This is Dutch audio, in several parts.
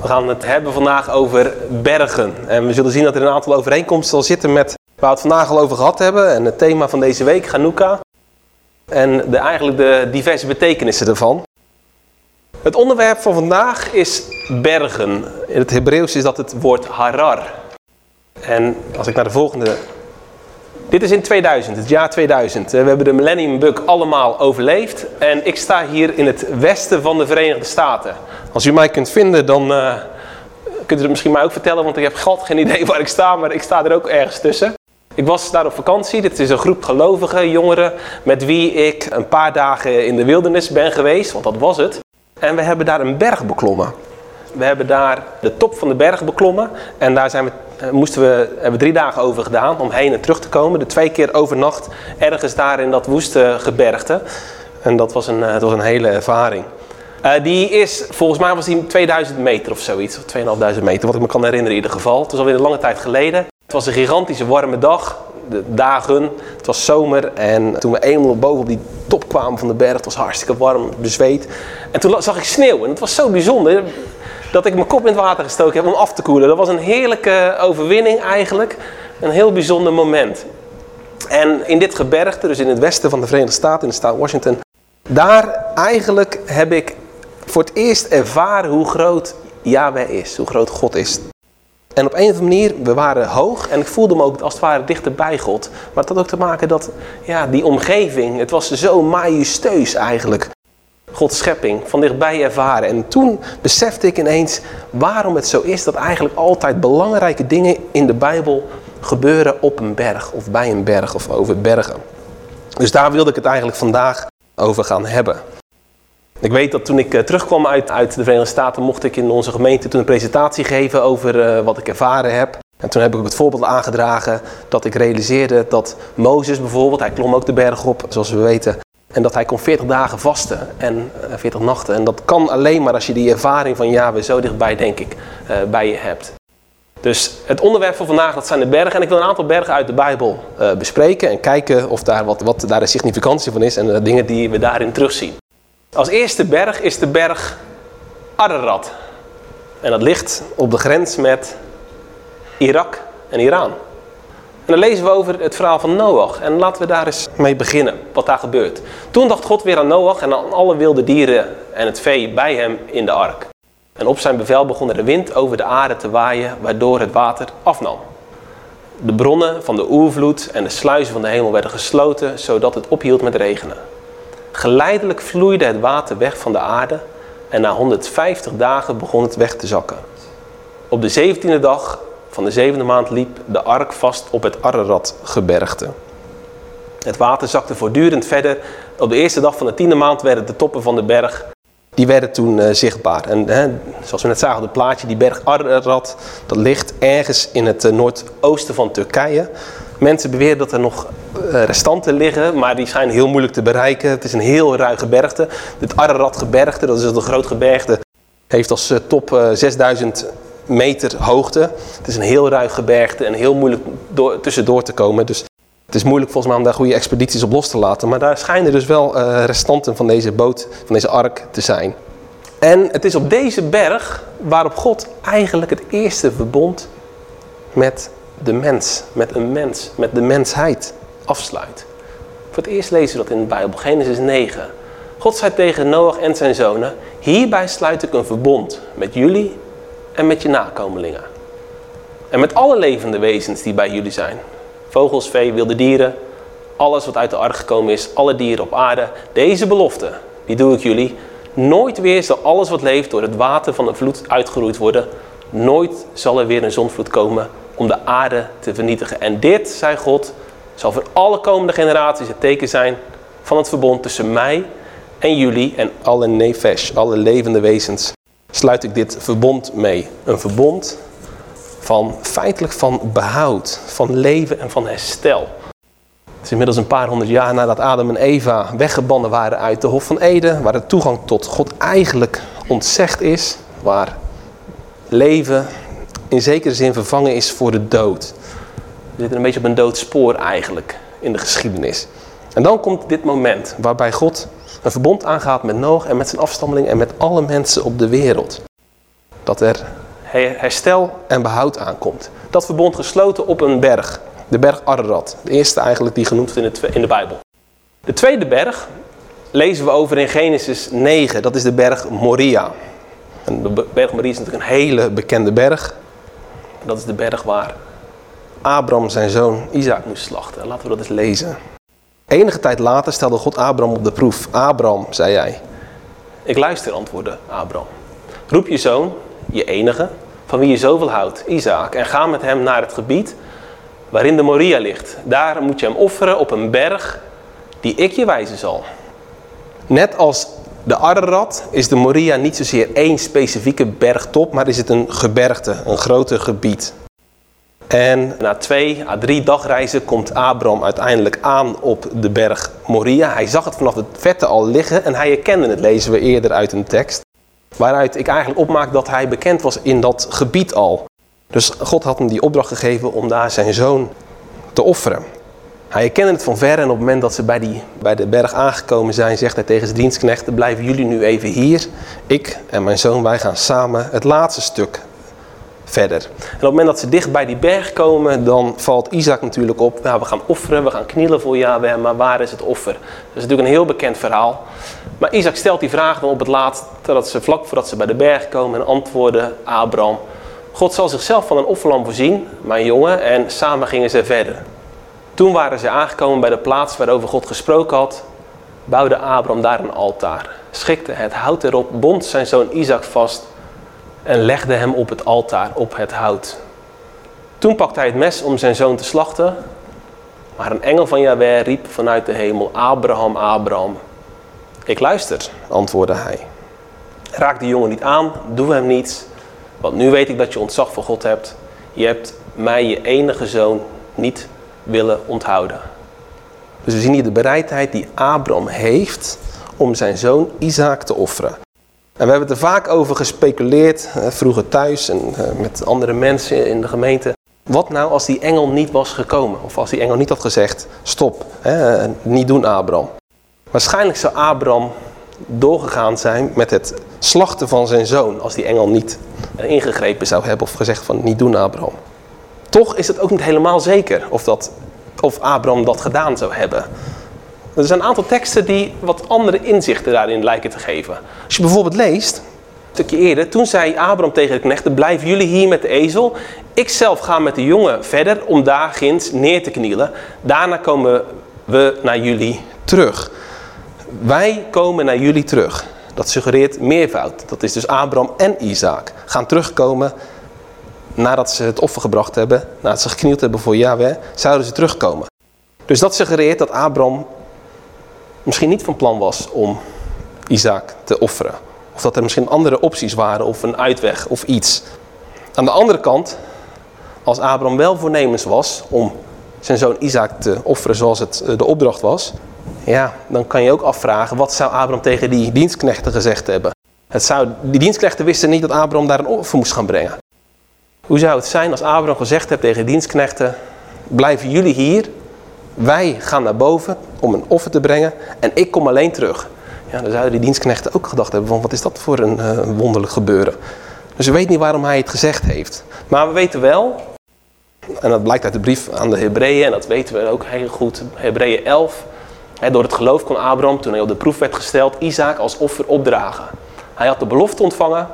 We gaan het hebben vandaag over bergen. En we zullen zien dat er een aantal overeenkomsten zal zitten met waar we het vandaag al over gehad hebben. En het thema van deze week, Hanukkah. En de, eigenlijk de diverse betekenissen ervan. Het onderwerp van vandaag is bergen. In het Hebreeuws is dat het woord harar. En als ik naar de volgende... Dit is in 2000, het jaar 2000. We hebben de Millennium Bug allemaal overleefd. En ik sta hier in het westen van de Verenigde Staten. Als u mij kunt vinden, dan uh, kunt u het misschien mij ook vertellen. Want ik heb god geen idee waar ik sta, maar ik sta er ook ergens tussen. Ik was daar op vakantie. Dit is een groep gelovige jongeren met wie ik een paar dagen in de wildernis ben geweest. Want dat was het. En we hebben daar een berg beklommen. We hebben daar de top van de berg beklommen. En daar zijn we, moesten we, hebben we drie dagen over gedaan om heen en terug te komen. De twee keer overnacht ergens daar in dat woeste gebergte. En dat was een, dat was een hele ervaring. Die is, volgens mij was die 2000 meter of zoiets. Of 2500 meter, wat ik me kan herinneren in ieder geval. Het is alweer een lange tijd geleden. Het was een gigantische warme dag. De dagen. Het was zomer. En toen we eenmaal boven op die top kwamen van de berg. Het was hartstikke warm, bezweet. En toen zag ik sneeuw. En het was zo bijzonder dat ik mijn kop in het water gestoken heb om af te koelen. Dat was een heerlijke overwinning eigenlijk. Een heel bijzonder moment. En in dit gebergte, dus in het westen van de Verenigde Staten, in de staat Washington. Daar eigenlijk heb ik voor het eerst ervaren hoe groot Yahweh is. Hoe groot God is. En op een of andere manier, we waren hoog en ik voelde me ook als het ware dichter bij God. Maar het had ook te maken dat, ja, die omgeving, het was zo majestueus eigenlijk. Gods schepping, van dichtbij ervaren. En toen besefte ik ineens waarom het zo is dat eigenlijk altijd belangrijke dingen in de Bijbel gebeuren op een berg. Of bij een berg of over bergen. Dus daar wilde ik het eigenlijk vandaag over gaan hebben. Ik weet dat toen ik uh, terugkwam uit, uit de Verenigde Staten, mocht ik in onze gemeente toen een presentatie geven over uh, wat ik ervaren heb. En toen heb ik het voorbeeld aangedragen dat ik realiseerde dat Mozes bijvoorbeeld, hij klom ook de berg op, zoals we weten. En dat hij kon 40 dagen vasten en uh, 40 nachten. En dat kan alleen maar als je die ervaring van Yahweh zo dichtbij, denk ik, bij je hebt. Dus het onderwerp van vandaag, dat zijn de bergen. En ik wil een aantal bergen uit de Bijbel bespreken en kijken of daar wat, wat daar de significantie van is en dingen die we daarin terugzien. Als eerste berg is de berg Ararat. En dat ligt op de grens met Irak en Iran. Dan lezen we over het verhaal van Noach. En laten we daar eens mee beginnen, wat daar gebeurt. Toen dacht God weer aan Noach en aan alle wilde dieren en het vee bij hem in de ark. En op zijn bevel begon er de wind over de aarde te waaien, waardoor het water afnam. De bronnen van de oervloed en de sluizen van de hemel werden gesloten, zodat het ophield met regenen. Geleidelijk vloeide het water weg van de aarde en na 150 dagen begon het weg te zakken. Op de zeventiende dag van de zevende maand liep de ark vast op het Ararat-gebergte. Het water zakte voortdurend verder. Op de eerste dag van de tiende maand werden de toppen van de berg die werden toen uh, zichtbaar. En hè, zoals we net zagen op het plaatje, die berg Ararat, dat ligt ergens in het uh, noordoosten van Turkije. Mensen beweren dat er nog uh, restanten liggen, maar die zijn heel moeilijk te bereiken. Het is een heel ruige bergte. Het Ararat-gebergte, dat is een groot gebergte, heeft als top 6000 meter hoogte. Het is een heel ruig gebergte en heel moeilijk door, tussendoor te komen. Dus het is moeilijk volgens mij om daar goede expedities op los te laten. Maar daar schijnen dus wel uh, restanten van deze boot, van deze ark te zijn. En het is op deze berg waarop God eigenlijk het eerste verbond met de mens, met een mens, met de mensheid afsluit. Voor het eerst lezen we dat in de Bijbel, Genesis 9. God zei tegen Noach en zijn zonen, hierbij sluit ik een verbond met jullie en met je nakomelingen. En met alle levende wezens die bij jullie zijn. Vogels, vee, wilde dieren, alles wat uit de ark gekomen is, alle dieren op aarde. Deze belofte, die doe ik jullie. Nooit weer zal alles wat leeft door het water van de vloed uitgeroeid worden. Nooit zal er weer een zonvloed komen om de aarde te vernietigen. En dit, zei God, zal voor alle komende generaties het teken zijn van het verbond tussen mij en jullie en alle nefesh, alle levende wezens. Sluit ik dit verbond mee. Een verbond van feitelijk van behoud, van leven en van herstel. Het is inmiddels een paar honderd jaar nadat Adam en Eva weggebannen waren uit de Hof van Eden, waar de toegang tot God eigenlijk ontzegd is, waar leven in zekere zin vervangen is voor de dood. We zitten een beetje op een doodspoor eigenlijk in de geschiedenis. En dan komt dit moment waarbij God een verbond aangaat met Noach en met zijn afstammeling en met alle mensen op de wereld. Dat er herstel en behoud aankomt. Dat verbond gesloten op een berg. De berg Ararat. De eerste eigenlijk die genoemd wordt in, in de Bijbel. De tweede berg lezen we over in Genesis 9. Dat is de berg Moria. En de berg Moria is natuurlijk een hele bekende berg. Dat is de berg waar Abraham zijn zoon Isaac moest slachten. Laten we dat eens lezen. Enige tijd later stelde God Abraham op de proef. Abraham, zei hij. Ik luister, antwoordde Abraham. Roep je zoon, je enige, van wie je zoveel houdt, Isaac, en ga met hem naar het gebied waarin de Moria ligt. Daar moet je hem offeren op een berg die ik je wijzen zal. Net als de Ararat is de Moria niet zozeer één specifieke bergtop, maar is het een gebergte, een groter gebied. En na twee à drie dagreizen komt Abraham uiteindelijk aan op de berg Moria. Hij zag het vanaf de vette al liggen en hij herkende het, lezen we eerder uit een tekst. Waaruit ik eigenlijk opmaak dat hij bekend was in dat gebied al. Dus God had hem die opdracht gegeven om daar zijn zoon te offeren. Hij herkende het van ver en op het moment dat ze bij, die, bij de berg aangekomen zijn, zegt hij tegen zijn dienstknechten, blijven jullie nu even hier. Ik en mijn zoon, wij gaan samen het laatste stuk verder. En op het moment dat ze dicht bij die berg komen, dan valt Isaac natuurlijk op. Nou, we gaan offeren, we gaan knielen voor Yahweh, maar waar is het offer? Dat is natuurlijk een heel bekend verhaal. Maar Isaac stelt die vraag dan op het laatst, dat ze vlak voordat ze bij de berg komen en antwoorden Abraham. God zal zichzelf van een offerlam voorzien, mijn jongen, en samen gingen ze verder. Toen waren ze aangekomen bij de plaats waarover God gesproken had, bouwde Abraham daar een altaar, schikte het hout erop, bond zijn zoon Isaac vast en legde hem op het altaar, op het hout. Toen pakte hij het mes om zijn zoon te slachten, maar een engel van Yahweh riep vanuit de hemel, Abraham, Abraham. Ik luister, antwoordde hij. Raak die jongen niet aan, doe hem niets, want nu weet ik dat je ontzag voor God hebt. Je hebt mij, je enige zoon, niet willen onthouden. Dus we zien hier de bereidheid die Abraham heeft om zijn zoon Isaac te offeren. En we hebben het er vaak over gespeculeerd, vroeger thuis en eh, met andere mensen in de gemeente. Wat nou als die engel niet was gekomen? Of als die engel niet had gezegd, stop, hè, niet doen Abraham. Waarschijnlijk zou Abraham doorgegaan zijn met het slachten van zijn zoon. Als die engel niet ingegrepen zou hebben of gezegd van niet doen Abraham. Toch is het ook niet helemaal zeker of, dat, of Abraham dat gedaan zou hebben. Er zijn een aantal teksten die wat andere inzichten daarin lijken te geven. Als je bijvoorbeeld leest, een stukje eerder, toen zei Abraham tegen de knechten, blijven jullie hier met de ezel. Ik zelf ga met de jongen verder om daar ginds neer te knielen. Daarna komen we naar jullie terug. Wij komen naar jullie terug. Dat suggereert meervoud. Dat is dus Abraham en Isaac gaan terugkomen nadat ze het offer gebracht hebben, nadat ze geknield hebben voor Yahweh, zouden ze terugkomen. Dus dat suggereert dat Abraham misschien niet van plan was om Isaac te offeren. Of dat er misschien andere opties waren of een uitweg of iets. Aan de andere kant, als Abraham wel voornemens was om zijn zoon Isaac te offeren zoals het eh, de opdracht was, ja, dan kan je ook afvragen, wat zou Abraham tegen die dienstknechten gezegd hebben? Het zou, die dienstknechten wisten niet dat Abraham daar een offer moest gaan brengen. Hoe zou het zijn als Abraham gezegd heeft tegen dienstknechten, blijven jullie hier, wij gaan naar boven om een offer te brengen en ik kom alleen terug. Ja, dan zouden die dienstknechten ook gedacht hebben van wat is dat voor een uh, wonderlijk gebeuren. Dus we weten niet waarom hij het gezegd heeft. Maar we weten wel, en dat blijkt uit de brief aan de Hebreeën en dat weten we ook heel goed, Hebreeën 11. Hè, door het geloof kon Abraham, toen hij op de proef werd gesteld, Isaac als offer opdragen. Hij had de belofte ontvangen.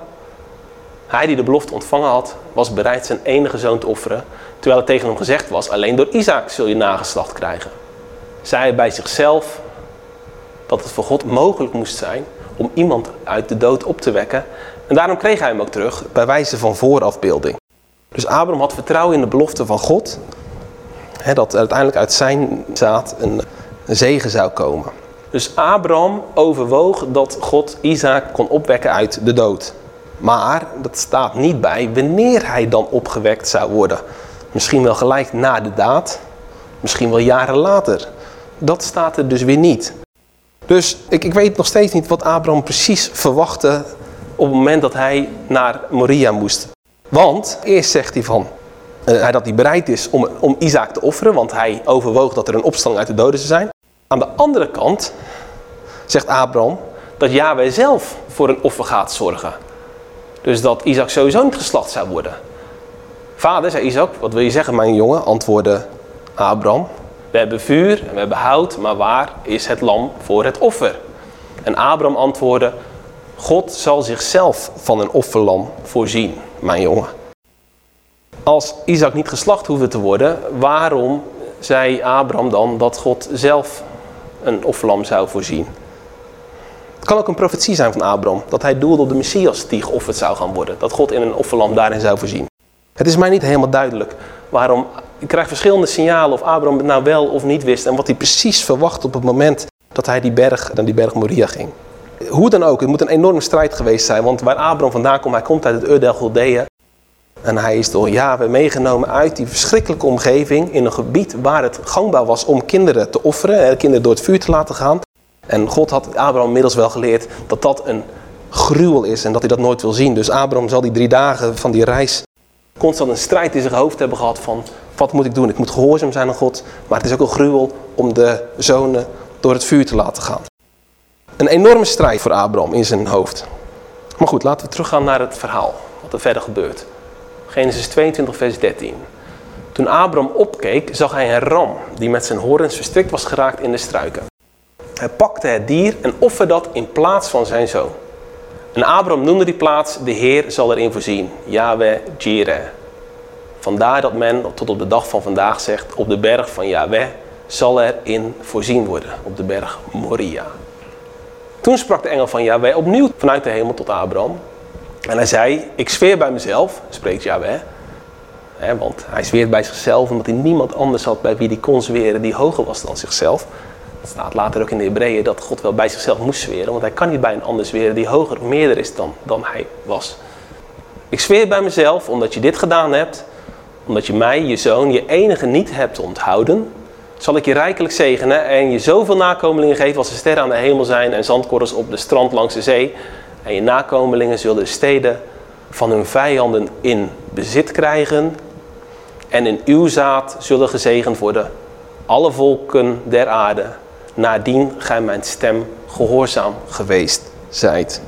Hij die de belofte ontvangen had, was bereid zijn enige zoon te offeren. Terwijl het tegen hem gezegd was, alleen door Isaac zul je nageslacht krijgen. Zei hij bij zichzelf dat het voor God mogelijk moest zijn om iemand uit de dood op te wekken. En daarom kreeg hij hem ook terug bij wijze van voorafbeelding. Dus Abraham had vertrouwen in de belofte van God. Hè, dat uiteindelijk uit zijn zaad een zegen zou komen. Dus Abraham overwoog dat God Isaac kon opwekken uit de dood. Maar dat staat niet bij wanneer hij dan opgewekt zou worden. Misschien wel gelijk na de daad, misschien wel jaren later. Dat staat er dus weer niet. Dus ik, ik weet nog steeds niet wat Abraham precies verwachtte op het moment dat hij naar Moria moest. Want eerst zegt hij van, uh, dat hij bereid is om, om Isaac te offeren, want hij overwoog dat er een opstand uit de doden zou zijn. Aan de andere kant zegt Abraham dat Yahweh zelf voor een offer gaat zorgen. Dus dat Isaac sowieso niet geslacht zou worden. Vader, zei Isaac, wat wil je zeggen mijn jongen? Antwoordde Abraham. We hebben vuur en we hebben hout, maar waar is het lam voor het offer? En Abraham antwoordde, God zal zichzelf van een offerlam voorzien, mijn jongen. Als Isaac niet geslacht hoefde te worden, waarom zei Abraham dan dat God zelf een offerlam zou voorzien? Het kan ook een profetie zijn van Abraham, dat hij doelde op de Messias die geofferd zou gaan worden. Dat God in een offerlam daarin zou voorzien. Het is mij niet helemaal duidelijk waarom. Ik krijg verschillende signalen of Abraham het nou wel of niet wist en wat hij precies verwacht op het moment dat hij die berg, naar die berg Moria ging. Hoe dan ook, het moet een enorme strijd geweest zijn, want waar Abraham vandaan komt, hij komt uit het Ur del En hij is door Yahweh meegenomen uit die verschrikkelijke omgeving in een gebied waar het gangbaar was om kinderen te offeren, kinderen door het vuur te laten gaan. En God had Abraham inmiddels wel geleerd dat dat een gruwel is en dat hij dat nooit wil zien. Dus Abraham zal die drie dagen van die reis constant een strijd in zijn hoofd hebben gehad van wat moet ik doen? Ik moet gehoorzaam zijn aan God, maar het is ook een gruwel om de zonen door het vuur te laten gaan. Een enorme strijd voor Abraham in zijn hoofd. Maar goed, laten we teruggaan naar het verhaal, wat er verder gebeurt. Genesis 22, vers 13. Toen Abraham opkeek, zag hij een ram die met zijn horens verstrikt was geraakt in de struiken. Hij pakte het dier en offerde dat in plaats van zijn zoon. En Abraham noemde die plaats, de Heer zal erin voorzien. Yahweh Jireh. Vandaar dat men tot op de dag van vandaag zegt, op de berg van Yahweh zal erin voorzien worden. Op de berg Moria. Toen sprak de engel van Yahweh opnieuw vanuit de hemel tot Abraham. En hij zei, ik zweer bij mezelf, spreekt Yahweh. Want hij zweert bij zichzelf omdat hij niemand anders had bij wie hij kon zweren die hoger was dan zichzelf. Het staat later ook in de Hebreeën dat God wel bij zichzelf moest zweren, want hij kan niet bij een ander zweren die hoger of meerder is dan, dan hij was. Ik zweer bij mezelf, omdat je dit gedaan hebt, omdat je mij, je zoon, je enige niet hebt onthouden, zal ik je rijkelijk zegenen en je zoveel nakomelingen geven als de sterren aan de hemel zijn en zandkorrels op de strand langs de zee. En je nakomelingen zullen de steden van hun vijanden in bezit krijgen en in uw zaad zullen gezegend worden alle volken der aarde nadien gij mijn stem gehoorzaam geweest zijt.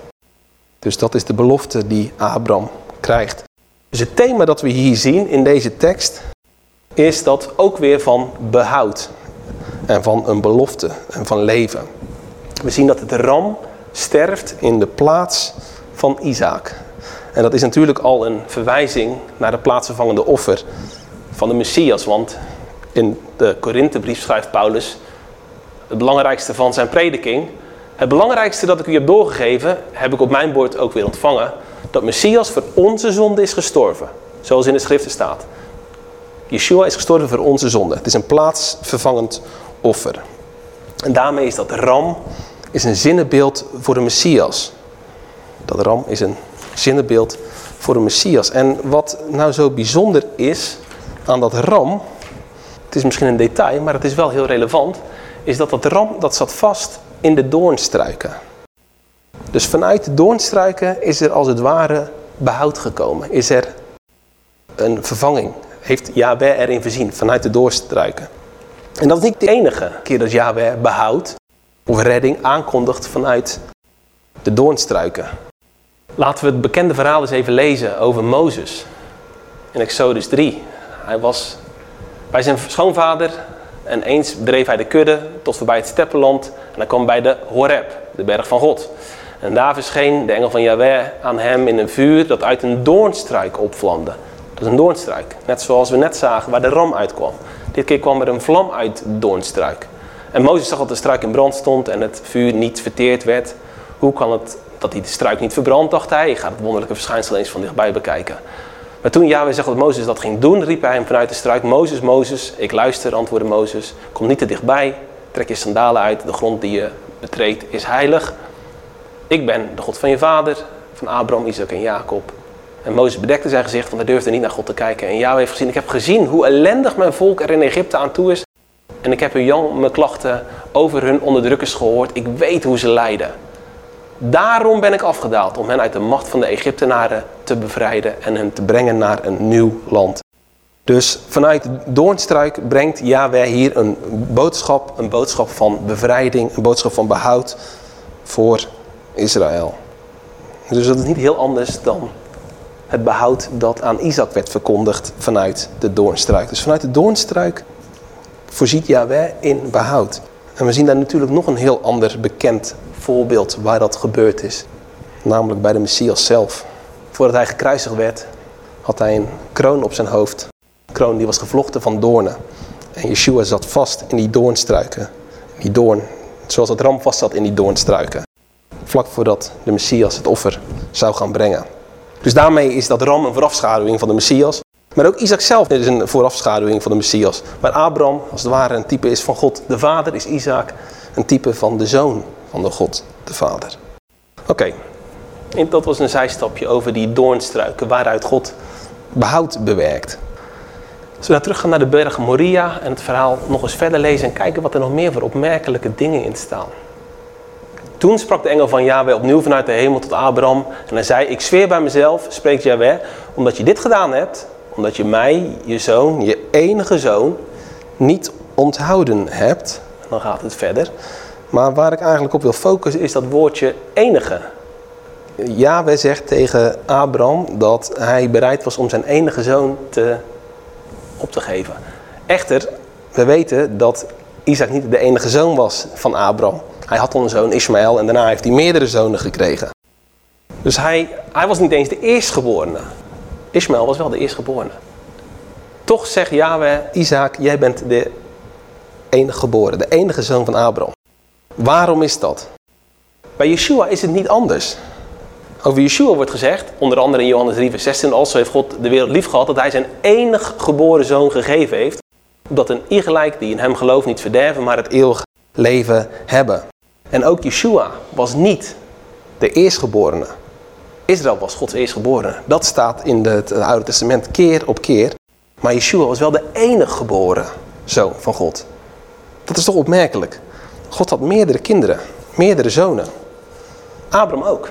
Dus dat is de belofte die Abraham krijgt. Dus het thema dat we hier zien in deze tekst is dat ook weer van behoud en van een belofte en van leven. We zien dat het ram sterft in de plaats van Isaac. En dat is natuurlijk al een verwijzing naar de plaatsvervangende offer van de Messias. Want in de Korinthebrief schrijft Paulus het belangrijkste van zijn prediking. Het belangrijkste dat ik u heb doorgegeven, heb ik op mijn bord ook weer ontvangen. Dat Messias voor onze zonde is gestorven. Zoals in de schriften staat. Yeshua is gestorven voor onze zonde. Het is een plaatsvervangend offer. En daarmee is dat ram is een zinnenbeeld voor de Messias. Dat ram is een zinnenbeeld voor de Messias. En wat nou zo bijzonder is aan dat ram, het is misschien een detail, maar het is wel heel relevant is dat dat ram dat zat vast in de doornstruiken. Dus vanuit de doornstruiken is er als het ware behoud gekomen. Is er een vervanging. Heeft Yahweh erin voorzien vanuit de doornstruiken. En dat is niet de enige keer dat Yahweh behoud of redding aankondigt vanuit de doornstruiken. Laten we het bekende verhaal eens even lezen over Mozes. In Exodus 3. Hij was bij zijn schoonvader en eens dreef hij de kudde tot voorbij het steppenland. En hij kwam bij de Horeb, de berg van God. En daar verscheen de engel van Yahweh aan hem in een vuur dat uit een doornstruik opvlamde. Dat is een doornstruik. Net zoals we net zagen waar de ram uitkwam. Dit keer kwam er een vlam uit doornstruik. En Mozes zag dat de struik in brand stond en het vuur niet verteerd werd. Hoe kan het dat hij de struik niet verbrandt, dacht hij. Ik ga het wonderlijke verschijnsel eens van dichtbij bekijken. Maar toen Yahweh zag dat Mozes dat ging doen, riep hij hem vanuit de struik. Mozes, Mozes, ik luister, antwoordde Mozes. Kom niet te dichtbij, trek je sandalen uit. De grond die je betreedt is heilig. Ik ben de God van je vader, van Abraham, Isaac en Jacob. En Mozes bedekte zijn gezicht, want hij durfde niet naar God te kijken. En Yahweh heeft gezien, ik heb gezien hoe ellendig mijn volk er in Egypte aan toe is. En ik heb hun mijn klachten over hun onderdrukkers gehoord. Ik weet hoe ze lijden. Daarom ben ik afgedaald, om hen uit de macht van de Egyptenaren te bevrijden en hen te brengen naar een nieuw land. Dus vanuit de doornstruik brengt Yahweh hier een boodschap, een boodschap van bevrijding, een boodschap van behoud voor Israël. Dus dat is niet heel anders dan het behoud dat aan Isaac werd verkondigd vanuit de doornstruik. Dus vanuit de doornstruik voorziet Yahweh in behoud. En we zien daar natuurlijk nog een heel ander bekend voorbeeld waar dat gebeurd is. Namelijk bij de Messias zelf. Voordat hij gekruisigd werd, had hij een kroon op zijn hoofd. Een kroon die was gevlochten van doornen. En Yeshua zat vast in die doornstruiken. Die doorn, zoals het ram vast zat in die doornstruiken. Vlak voordat de Messias het offer zou gaan brengen. Dus daarmee is dat ram een voorafschaduwing van de Messias. Maar ook Isaac zelf is een voorafschaduwing van de Messias. Maar Abraham, als het ware, een type is van God de Vader, is Isaac een type van de zoon van de God de Vader. Oké, dat was een zijstapje over die doornstruiken waaruit God behoud bewerkt. Als we nou teruggaan naar de berg Moria en het verhaal nog eens verder lezen en kijken wat er nog meer voor opmerkelijke dingen in staan. Toen sprak de engel van Yahweh opnieuw vanuit de hemel tot Abraham en hij zei, ik zweer bij mezelf, spreekt Yahweh, omdat je dit gedaan hebt, omdat je mij, je zoon, je enige zoon, niet onthouden hebt. Dan gaat het verder. Maar waar ik eigenlijk op wil focussen is dat woordje enige. Yahweh zegt tegen Abraham dat hij bereid was om zijn enige zoon te, op te geven. Echter, we weten dat Isaac niet de enige zoon was van Abraham. Hij had al een zoon Ismaël en daarna heeft hij meerdere zonen gekregen. Dus hij, hij was niet eens de eerstgeborene. Ismaël was wel de eerstgeborene. Toch zegt Yahweh, Isaac, jij bent de enige geboren, de enige zoon van Abraham. Waarom is dat? Bij Yeshua is het niet anders. Over Yeshua wordt gezegd, onder andere in Johannes 3 vers 16, also heeft God de wereld lief gehad dat hij zijn enig geboren zoon gegeven heeft, opdat een iegelijk die in hem gelooft niet verderven, maar het eeuwig leven hebben. En ook Yeshua was niet de eerstgeborene. Israël was Gods eerstgeborene. Dat staat in het Oude Testament keer op keer. Maar Yeshua was wel de enige geboren zoon van God. Dat is toch opmerkelijk. God had meerdere kinderen, meerdere zonen. Abraham ook.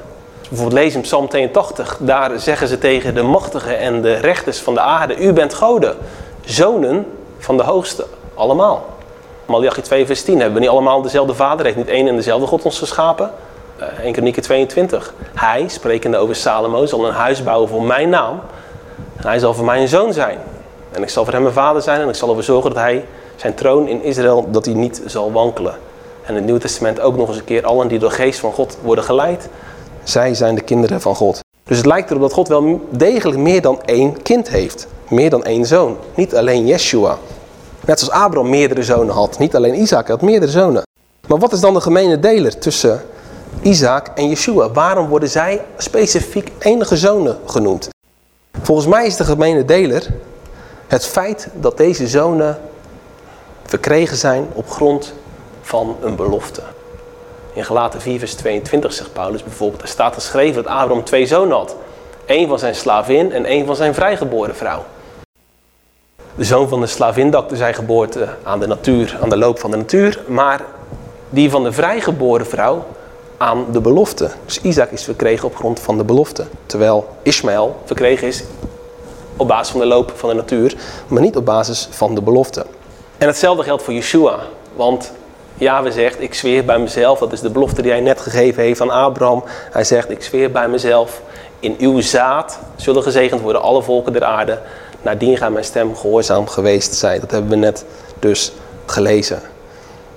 Bijvoorbeeld lees in Psalm 82, daar zeggen ze tegen de machtigen en de rechters van de aarde, u bent goden, zonen van de hoogste, allemaal. Malachi 2 vers 10, hebben we niet allemaal dezelfde vader, heeft niet één en dezelfde God ons geschapen? Uh, 1 Kronieken 22. Hij, sprekende over Salomo, zal een huis bouwen voor mijn naam. En hij zal voor mij een zoon zijn. En ik zal voor hem een vader zijn en ik zal ervoor zorgen dat hij zijn troon in Israël, dat hij niet zal wankelen. En in het Nieuwe Testament ook nog eens een keer allen die door de geest van God worden geleid. Zij zijn de kinderen van God. Dus het lijkt erop dat God wel degelijk meer dan één kind heeft. Meer dan één zoon. Niet alleen Yeshua. Net zoals Abraham meerdere zonen had. Niet alleen Isaac had meerdere zonen. Maar wat is dan de gemene deler tussen Isaac en Yeshua? Waarom worden zij specifiek enige zonen genoemd? Volgens mij is de gemene deler het feit dat deze zonen verkregen zijn op grond van een belofte. In Galaten 4 vers 22 zegt Paulus bijvoorbeeld, er staat geschreven dat Abraham twee zonen had. Eén van zijn slavin en één van zijn vrijgeboren vrouw. De zoon van de slavin dakte zijn geboorte aan de natuur, aan de loop van de natuur. Maar die van de vrijgeboren vrouw aan de belofte. Dus Isaac is verkregen op grond van de belofte. Terwijl Ismaël verkregen is op basis van de loop van de natuur, maar niet op basis van de belofte. En hetzelfde geldt voor Yeshua. Want Yahweh zegt, ik zweer bij mezelf, dat is de belofte die hij net gegeven heeft aan Abraham. Hij zegt, ik zweer bij mezelf, in uw zaad zullen gezegend worden alle volken der aarde. Nadien gaan mijn stem gehoorzaam geweest zijn. Dat hebben we net dus gelezen.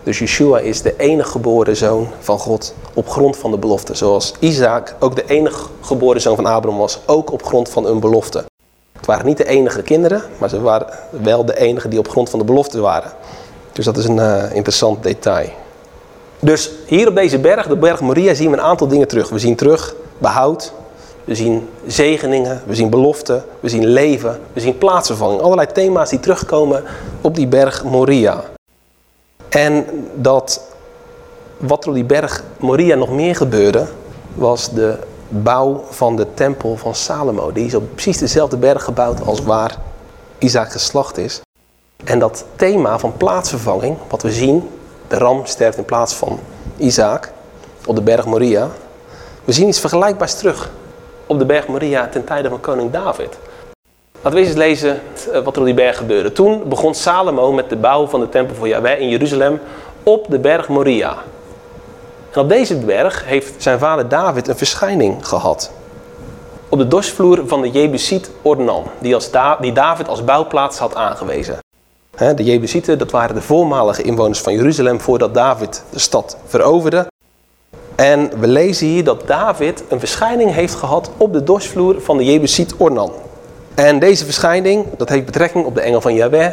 Dus Yeshua is de enige geboren zoon van God op grond van de belofte. Zoals Isaac ook de enige geboren zoon van Abraham was, ook op grond van een belofte. Het waren niet de enige kinderen, maar ze waren wel de enige die op grond van de belofte waren. Dus dat is een uh, interessant detail. Dus hier op deze berg, de berg Moria, zien we een aantal dingen terug. We zien terug behoud, we zien zegeningen, we zien beloften, we zien leven, we zien plaatsvervanging. Allerlei thema's die terugkomen op die berg Moria. En dat wat er op die berg Moria nog meer gebeurde, was de bouw van de tempel van Salomo. Die is op precies dezelfde berg gebouwd als waar Isaac geslacht is. En dat thema van plaatsvervanging, wat we zien, de ram sterft in plaats van Isaac op de berg Moria. We zien iets vergelijkbaars terug op de berg Moria ten tijde van koning David. Laten we eens lezen eh, wat er op die berg gebeurde. Toen begon Salomo met de bouw van de tempel voor Yahweh in Jeruzalem op de berg Moria. En op deze berg heeft zijn vader David een verschijning gehad. Op de dorsvloer van de Jebusiet Ornan, die, als die David als bouwplaats had aangewezen. De Jebusieten, dat waren de voormalige inwoners van Jeruzalem voordat David de stad veroverde. En we lezen hier dat David een verschijning heeft gehad op de dorsvloer van de Jebusiet Ornan. En deze verschijning, dat heeft betrekking op de engel van Yahweh,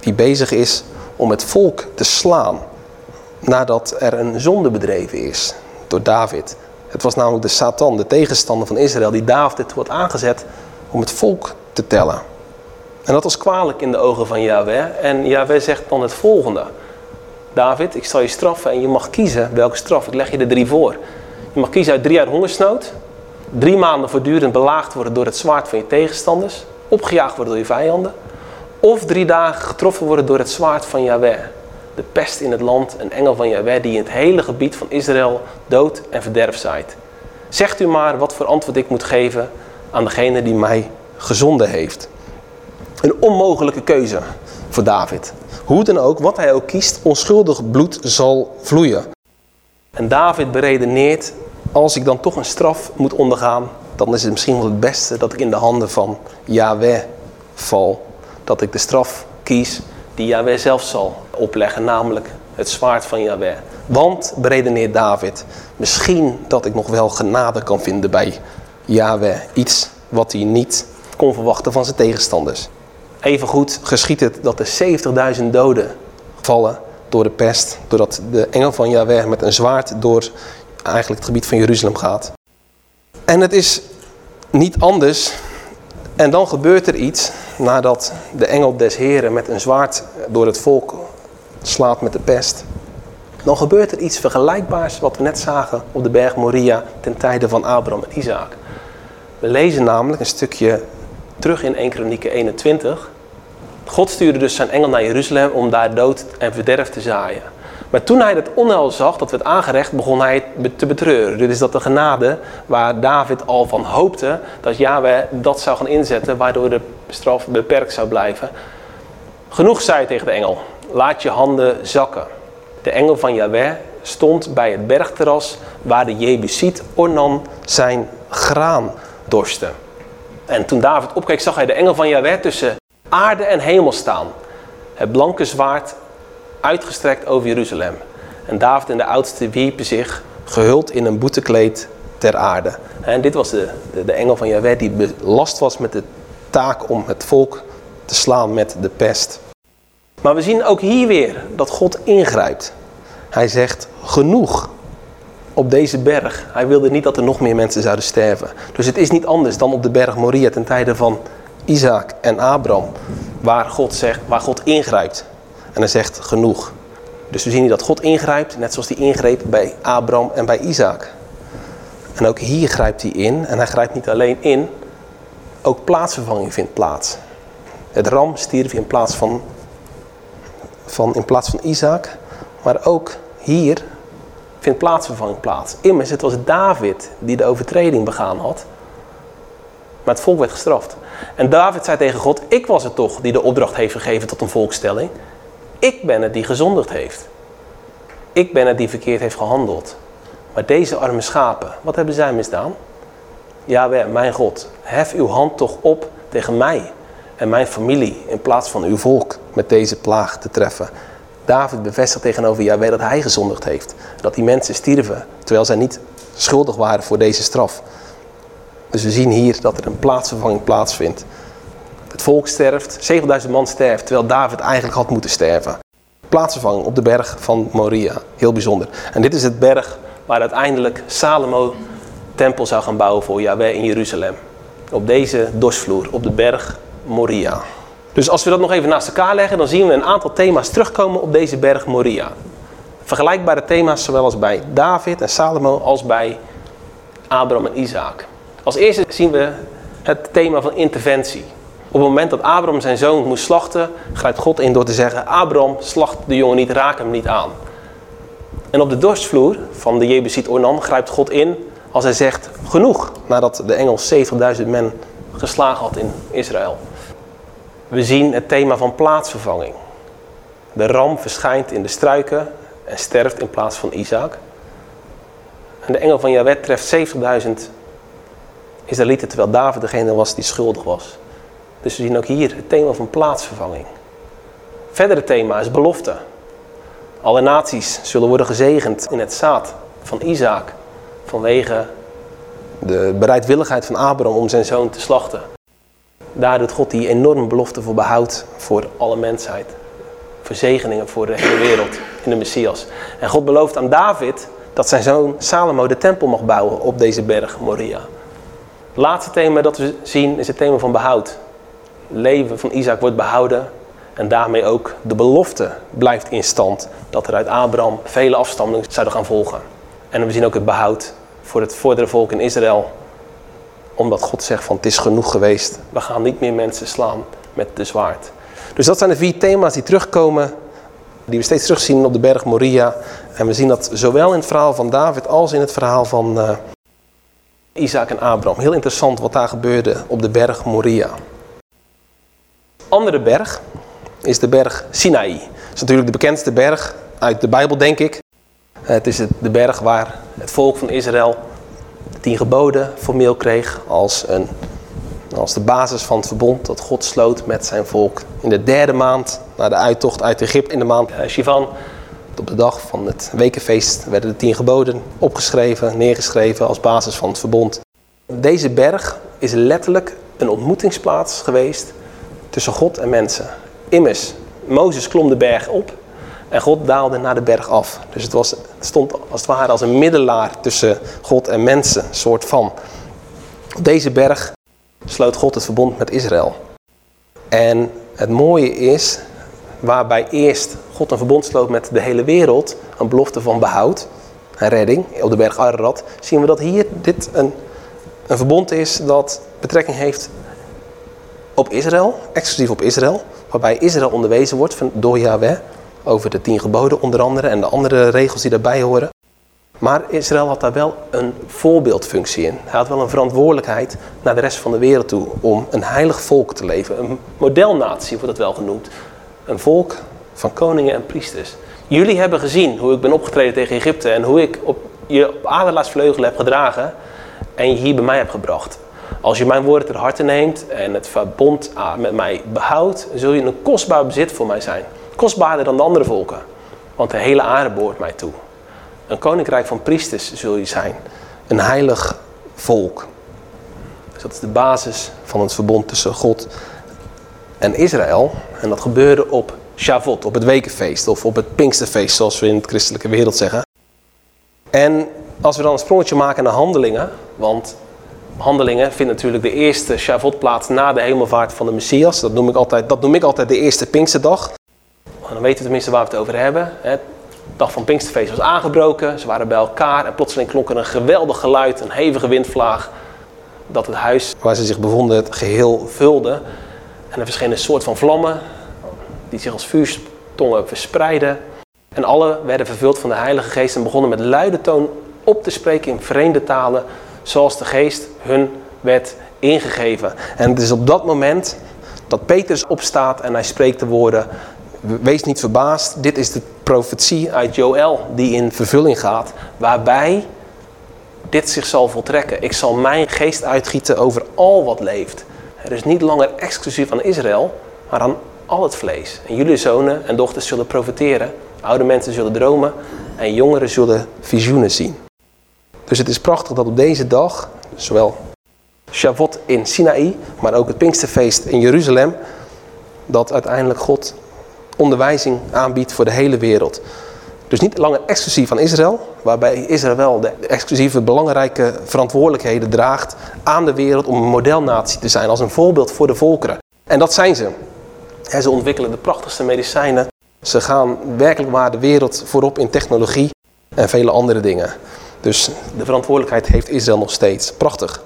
die bezig is om het volk te slaan nadat er een zonde bedreven is door David. Het was namelijk de Satan, de tegenstander van Israël, die David wordt aangezet om het volk te tellen. En dat was kwalijk in de ogen van Yahweh. En Yahweh zegt dan het volgende. David, ik zal je straffen en je mag kiezen welke straf. Ik leg je er drie voor. Je mag kiezen uit drie jaar hongersnood. Drie maanden voortdurend belaagd worden door het zwaard van je tegenstanders. Opgejaagd worden door je vijanden. Of drie dagen getroffen worden door het zwaard van Yahweh. De pest in het land, een engel van Yahweh die in het hele gebied van Israël dood en verderf zaait. Zegt u maar wat voor antwoord ik moet geven aan degene die mij gezonden heeft. Een onmogelijke keuze voor David. Hoe dan ook, wat hij ook kiest, onschuldig bloed zal vloeien. En David beredeneert, als ik dan toch een straf moet ondergaan, dan is het misschien wel het beste dat ik in de handen van Yahweh val. Dat ik de straf kies die Yahweh zelf zal opleggen, namelijk het zwaard van Yahweh. Want, beredeneert David, misschien dat ik nog wel genade kan vinden bij Yahweh. Iets wat hij niet kon verwachten van zijn tegenstanders. Evengoed geschiet het dat er 70.000 doden vallen door de pest. Doordat de engel van Yahweh met een zwaard door eigenlijk het gebied van Jeruzalem gaat. En het is niet anders. En dan gebeurt er iets nadat de engel des Heren met een zwaard door het volk slaat met de pest. Dan gebeurt er iets vergelijkbaars wat we net zagen op de berg Moria ten tijde van Abraham en Isaac. We lezen namelijk een stukje terug in 1 Kronieken 21. God stuurde dus zijn engel naar Jeruzalem om daar dood en verderf te zaaien. Maar toen hij het onheil zag, dat werd aangerecht, begon hij het te betreuren. Dit is dat de genade waar David al van hoopte, dat Yahweh dat zou gaan inzetten, waardoor de straf beperkt zou blijven. Genoeg zei tegen de engel, laat je handen zakken. De engel van Yahweh stond bij het bergterras waar de Jebusiet Ornan zijn graan dorste. En toen David opkeek, zag hij de engel van Yahweh tussen aarde en hemel staan. Het blanke zwaard uitgestrekt over Jeruzalem. En David en de oudste wierpen zich gehuld in een boetekleed ter aarde. En dit was de, de, engel van Yahweh die belast was met de taak om het volk te slaan met de pest. Maar we zien ook hier weer dat God ingrijpt. Hij zegt genoeg op deze berg. Hij wilde niet dat er nog meer mensen zouden sterven. Dus het is niet anders dan op de berg Moria ten tijde van Isaac en Abraham. Waar God, zegt, waar God ingrijpt. En hij zegt genoeg. Dus we zien hier dat God ingrijpt, net zoals hij ingreep bij Abraham en bij Isaac. En ook hier grijpt hij in. En hij grijpt niet alleen in, ook plaatsvervanging vindt plaats. Het ram stierf in plaats van, van, in plaats van Isaac. Maar ook hier vindt plaatsvervanging plaats. Immers, het was David die de overtreding begaan had. Maar het volk werd gestraft. En David zei tegen God, ik was het toch die de opdracht heeft gegeven tot een volkstelling. Ik ben het die gezondigd heeft. Ik ben het die verkeerd heeft gehandeld. Maar deze arme schapen, wat hebben zij misdaan? Jawel, mijn God, hef uw hand toch op tegen mij en mijn familie in plaats van uw volk met deze plaag te treffen. David bevestigt tegenover Jawel dat hij gezondigd heeft. Dat die mensen stierven terwijl zij niet schuldig waren voor deze straf. Dus we zien hier dat er een plaatsvervanging plaatsvindt. Het volk sterft, 7000 man sterft, terwijl David eigenlijk had moeten sterven. Plaatsvervanging op de berg van Moria, heel bijzonder. En dit is het berg waar uiteindelijk Salomo tempel zou gaan bouwen voor Yahweh in Jeruzalem. Op deze dorsvloer, op de berg Moria. Dus als we dat nog even naast elkaar leggen, dan zien we een aantal thema's terugkomen op deze berg Moria. Vergelijkbare thema's zowel als bij David en Salomo als bij Abraham en Isaac. Als eerste zien we het thema van interventie. Op het moment dat Abraham zijn zoon moest slachten, grijpt God in door te zeggen: Abraham, slacht de jongen niet, raak hem niet aan. En op de dorstvloer van de Jebusiet Ornan grijpt God in als hij zegt: genoeg, nadat de engel 70.000 men geslagen had in Israël. We zien het thema van plaatsvervanging. De ram verschijnt in de struiken en sterft in plaats van Isaac. En de engel van Jawet treft 70.000 Israëlieten, terwijl David degene was die schuldig was. Dus we zien ook hier het thema van plaatsvervanging. Verdere thema is belofte. Alle naties zullen worden gezegend in het zaad van Isaac vanwege de bereidwilligheid van Abraham om zijn zoon te slachten. Daar doet God die enorme belofte voor behoud voor alle mensheid. Verzegeningen voor de hele wereld in de Messias. En God belooft aan David dat zijn zoon Salomo de tempel mag bouwen op deze berg Moria. Het laatste thema dat we zien is het thema van behoud. Leven van Isaac wordt behouden en daarmee ook de belofte blijft in stand dat er uit Abraham vele afstammingen zouden gaan volgen. En we zien ook het behoud voor het vordere volk in Israël. Omdat God zegt van het is genoeg geweest. We gaan niet meer mensen slaan met de zwaard. Dus dat zijn de vier thema's die terugkomen. Die we steeds terugzien op de berg Moria. En we zien dat zowel in het verhaal van David als in het verhaal van uh, Isaac en Abraham. Heel interessant wat daar gebeurde op de berg Moria. Andere berg is de berg Sinaï. Dat is natuurlijk de bekendste berg uit de Bijbel, denk ik. Het is de berg waar het volk van Israël de tien geboden formeel kreeg als, een, als de basis van het verbond dat God sloot met zijn volk. In de derde maand na de uittocht uit Egypte in de maand eh, Shivan. Op de dag van het wekenfeest werden de tien geboden opgeschreven, neergeschreven als basis van het verbond. Deze berg is letterlijk een ontmoetingsplaats geweest tussen God en mensen. Immers, Mozes klom de berg op en God daalde naar de berg af. Dus het, was, stond als het ware als een middelaar tussen God en mensen, soort van. Op deze berg sloot God het verbond met Israël. En het mooie is, waarbij eerst God een verbond sloot met de hele wereld, een belofte van behoud en redding op de berg Ararat, zien we dat hier dit een, een verbond is dat betrekking heeft op Israël, exclusief op Israël, waarbij Israël onderwezen wordt door Yahweh over de tien geboden onder andere en de andere regels die daarbij horen. Maar Israël had daar wel een voorbeeldfunctie in. Hij had wel een verantwoordelijkheid naar de rest van de wereld toe om een heilig volk te leven. Een modelnatie wordt het wel genoemd. Een volk van koningen en priesters. Jullie hebben gezien hoe ik ben opgetreden tegen Egypte en hoe ik op je op adelaarsvleugel heb gedragen en je hier bij mij hebt gebracht. Als je mijn woorden ter harte neemt en het verbond met mij behoudt, zul je een kostbaar bezit voor mij zijn. Kostbaarder dan de andere volken. Want de hele aarde behoort mij toe. Een koninkrijk van priesters zul je zijn. Een heilig volk. Dus dat is de basis van het verbond tussen God en Israël. En dat gebeurde op Shavuot, op het wekenfeest of op het Pinksterfeest, zoals we in de christelijke wereld zeggen. En als we dan een sprongetje maken naar handelingen, want handelingen vindt natuurlijk de eerste Shavuot plaats na de hemelvaart van de Messias. Dat noem ik altijd, dat noem ik altijd de eerste Pinksterdag. En dan weten we tenminste waar we het over hebben. De dag van Pinksterfeest was aangebroken, ze waren bij elkaar en plotseling klonk er een geweldig geluid, een hevige windvlaag, dat het huis waar ze zich bevonden het geheel vulde. En er verschenen een soort van vlammen die zich als vuurstongen verspreidden. En alle werden vervuld van de Heilige Geest en begonnen met luide toon op te spreken in vreemde talen, zoals de Geest hun werd ingegeven. En het is op dat moment dat Petrus opstaat en hij spreekt de woorden: Wees niet verbaasd, dit is de profetie uit Joël die in vervulling gaat, waarbij dit zich zal voltrekken. Ik zal mijn geest uitgieten over al wat leeft. Het is niet langer exclusief aan Israël, maar aan al het vlees. En jullie zonen en dochters zullen profeteren, oude mensen zullen dromen en jongeren zullen visioenen zien. Dus het is prachtig dat op deze dag, zowel Shavuot in Sinaï, maar ook het Pinksterfeest in Jeruzalem, dat uiteindelijk God onderwijzing aanbiedt voor de hele wereld. Dus niet langer exclusief aan Israël, waarbij Israël wel de exclusieve belangrijke verantwoordelijkheden draagt aan de wereld om een modelnatie te zijn, als een voorbeeld voor de volkeren. En dat zijn ze. ze ontwikkelen de prachtigste medicijnen. Ze gaan werkelijk waar de wereld voorop in technologie en vele andere dingen. Dus de verantwoordelijkheid heeft Israël nog steeds. Prachtig.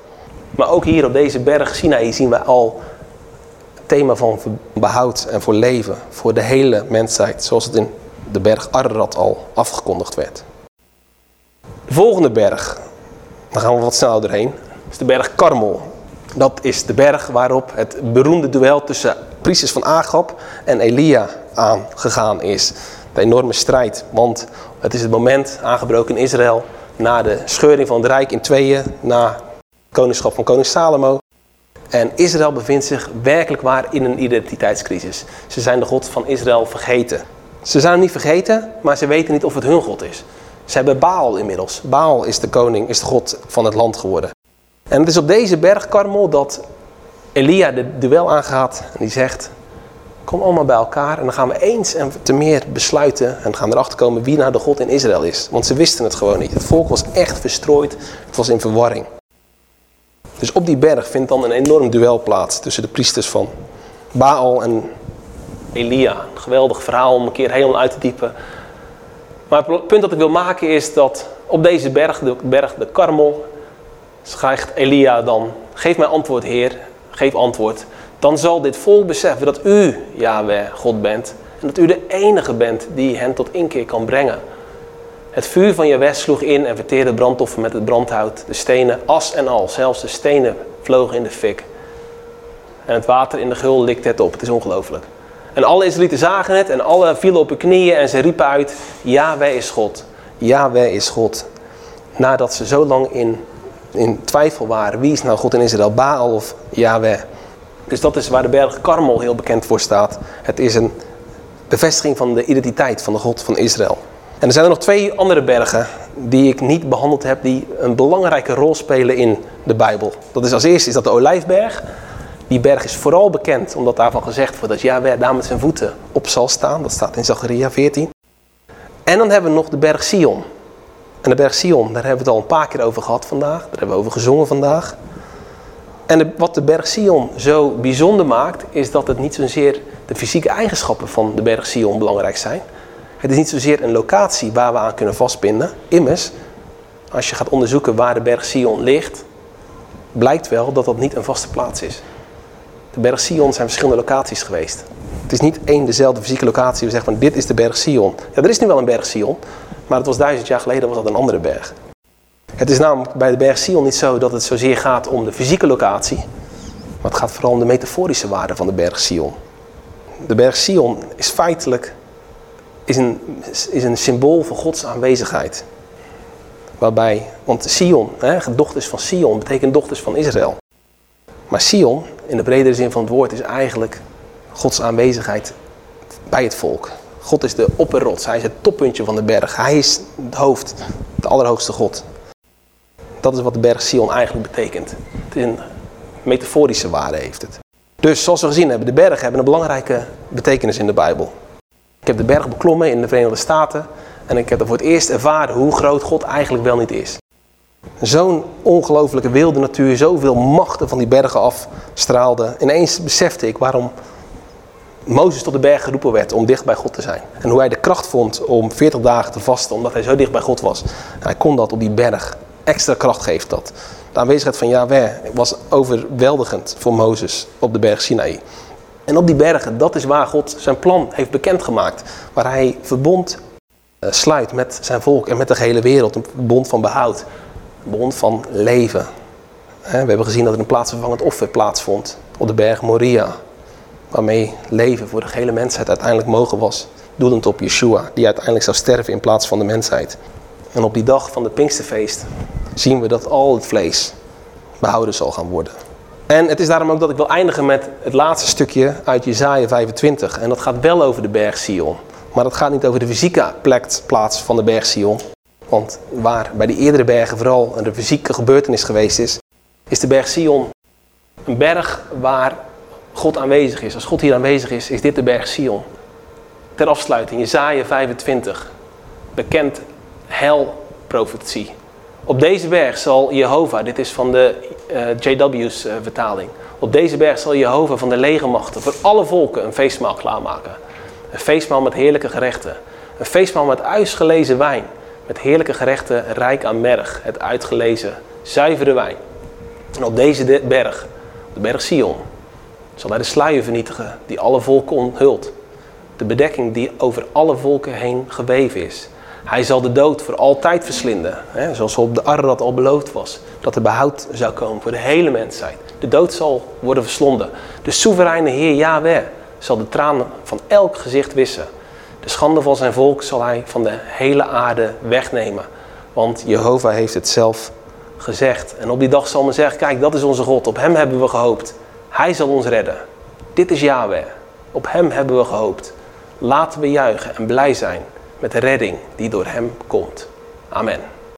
Maar ook hier op deze berg Sinaï zien we al thema van behoud en voor leven, voor de hele mensheid, zoals het in de berg Ararat al afgekondigd werd. De volgende berg, daar gaan we wat sneller doorheen, is de berg Karmel. Dat is de berg waarop het beroemde duel tussen priesters van Agab en Elia aangegaan is. De enorme strijd, want het is het moment aangebroken in Israël na de scheuring van het rijk in tweeën, na koningschap van koning Salomo. En Israël bevindt zich werkelijk waar in een identiteitscrisis. Ze zijn de God van Israël vergeten. Ze zijn hem niet vergeten, maar ze weten niet of het hun God is. Ze hebben Baal inmiddels. Baal is de koning, is de God van het land geworden. En het is op deze berg Karmel dat Elia de duel aangaat en die zegt, kom allemaal bij elkaar en dan gaan we eens en te meer besluiten en gaan erachter komen wie nou de God in Israël is. Want ze wisten het gewoon niet. Het volk was echt verstrooid, het was in verwarring. Dus op die berg vindt dan een enorm duel plaats tussen de priesters van Baal en Elia. Een geweldig verhaal om een keer helemaal uit te diepen. Maar het punt dat ik wil maken is dat op deze berg, de berg de Karmel, schrijft Elia dan, geef mij antwoord Heer, geef antwoord. Dan zal dit volk beseffen dat u, Yahweh, God bent. En dat u de enige bent die hen tot inkeer kan brengen. Het vuur van Jahweh sloeg in en verteerde brandoffer met het brandhout. De stenen, as en al, zelfs de stenen vlogen in de fik. En het water in de gul likte het op. Het is ongelooflijk. En alle Israëlieten zagen het en alle vielen op hun knieën en ze riepen uit, Yahweh is God. Yahweh is God. Nadat ze zo lang in, in twijfel waren, wie is nou God in Israël, Baal of Yahweh? Dus dat is waar de berg Karmel heel bekend voor staat. Het is een bevestiging van de identiteit van de God van Israël. En er zijn er nog twee andere bergen die ik niet behandeld heb, die een belangrijke rol spelen in de Bijbel. Dat is als eerste is dat de Olijfberg. Die berg is vooral bekend omdat daarvan gezegd wordt dat Yahweh daar met zijn voeten op zal staan. Dat staat in Zacharia 14. En dan hebben we nog de berg Sion. En de berg Sion, daar hebben we het al een paar keer over gehad vandaag. Daar hebben we over gezongen vandaag. En wat de berg Sion zo bijzonder maakt, is dat het niet zozeer de fysieke eigenschappen van de berg Sion belangrijk zijn. Het is niet zozeer een locatie waar we aan kunnen vastbinden. Immers, als je gaat onderzoeken waar de berg Sion ligt, blijkt wel dat dat niet een vaste plaats is. De berg Sion zijn verschillende locaties geweest. Het is niet één dezelfde fysieke locatie. We zeggen van dit is de berg Sion. Ja, er is nu wel een berg Sion, maar het was duizend jaar geleden was dat een andere berg. Het is namelijk bij de berg Sion niet zo dat het zozeer gaat om de fysieke locatie, maar het gaat vooral om de metaforische waarde van de berg Sion. De berg Sion is feitelijk is een, is een symbool voor Gods aanwezigheid. Waarbij, want Sion, hè, dochters van Sion, betekent dochters van Israël. Maar Sion, in de bredere zin van het woord, is eigenlijk Gods aanwezigheid bij het volk. God is de opperrots, hij is het toppuntje van de berg. Hij is het hoofd, de allerhoogste God. Dat is wat de berg Sion eigenlijk betekent. Het is een metaforische waarde heeft het. Dus zoals we gezien hebben, de bergen hebben een belangrijke betekenis in de Bijbel. Ik heb de berg beklommen in de Verenigde Staten en ik heb er voor het eerst ervaren hoe groot God eigenlijk wel niet is. Zo'n ongelooflijke wilde natuur, zoveel machten van die bergen afstraalde. Ineens besefte ik waarom Mozes tot de berg geroepen werd om dicht bij God te zijn. En hoe hij de kracht vond om 40 dagen te vasten omdat hij zo dicht bij God was. Hij kon dat op die berg. Extra kracht geeft dat. De aanwezigheid van Yahweh was overweldigend voor Mozes op de berg Sinaï. En op die bergen, dat is waar God zijn plan heeft bekendgemaakt. Waar hij verbond uh, sluit met zijn volk en met de hele wereld. Een bond van behoud. Een bond van leven. We hebben gezien dat er een plaatsvervangend offer plaatsvond op de berg Moria. Waarmee leven voor de hele mensheid uiteindelijk mogen was. Doelend op Yeshua, die uiteindelijk zou sterven in plaats van de mensheid. En op die dag van het Pinksterfeest zien we dat al het vlees behouden zal gaan worden. En het is daarom ook dat ik wil eindigen met het laatste stukje uit Jezaja 25. En dat gaat wel over de berg Sion. Maar dat gaat niet over de fysieke plaats van de berg Sion. Want waar bij die eerdere bergen vooral een fysieke gebeurtenis geweest is, is de berg Sion een berg waar God aanwezig is. Als God hier aanwezig is, is dit de berg Sion. Ter afsluiting, Jezaja 25. Bekend helprofetie. Op deze berg zal Jehovah, dit is van de uh, JW's uh, vertaling. Op deze berg zal Jehovah van de legermachten voor alle volken een feestmaal klaarmaken. Een feestmaal met heerlijke gerechten. Een feestmaal met uitgelezen wijn. Met heerlijke gerechten rijk aan merg. Het uitgelezen zuivere wijn. En op deze berg, de berg Sion, zal hij de sluier vernietigen die alle volken onthult. De bedekking die over alle volken heen geweven is. Hij zal de dood voor altijd verslinden. Hè, zoals op de Ararat al beloofd was. Dat er behoud zou komen voor de hele mensheid. De dood zal worden verslonden. De soevereine Heer Yahweh zal de tranen van elk gezicht wissen. De schande van zijn volk zal hij van de hele aarde wegnemen. Want Jehovah heeft het zelf gezegd. En op die dag zal men zeggen, kijk, dat is onze God. Op hem hebben we gehoopt. Hij zal ons redden. Dit is Yahweh. Op hem hebben we gehoopt. Laten we juichen en blij zijn met de redding die door hem komt. Amen.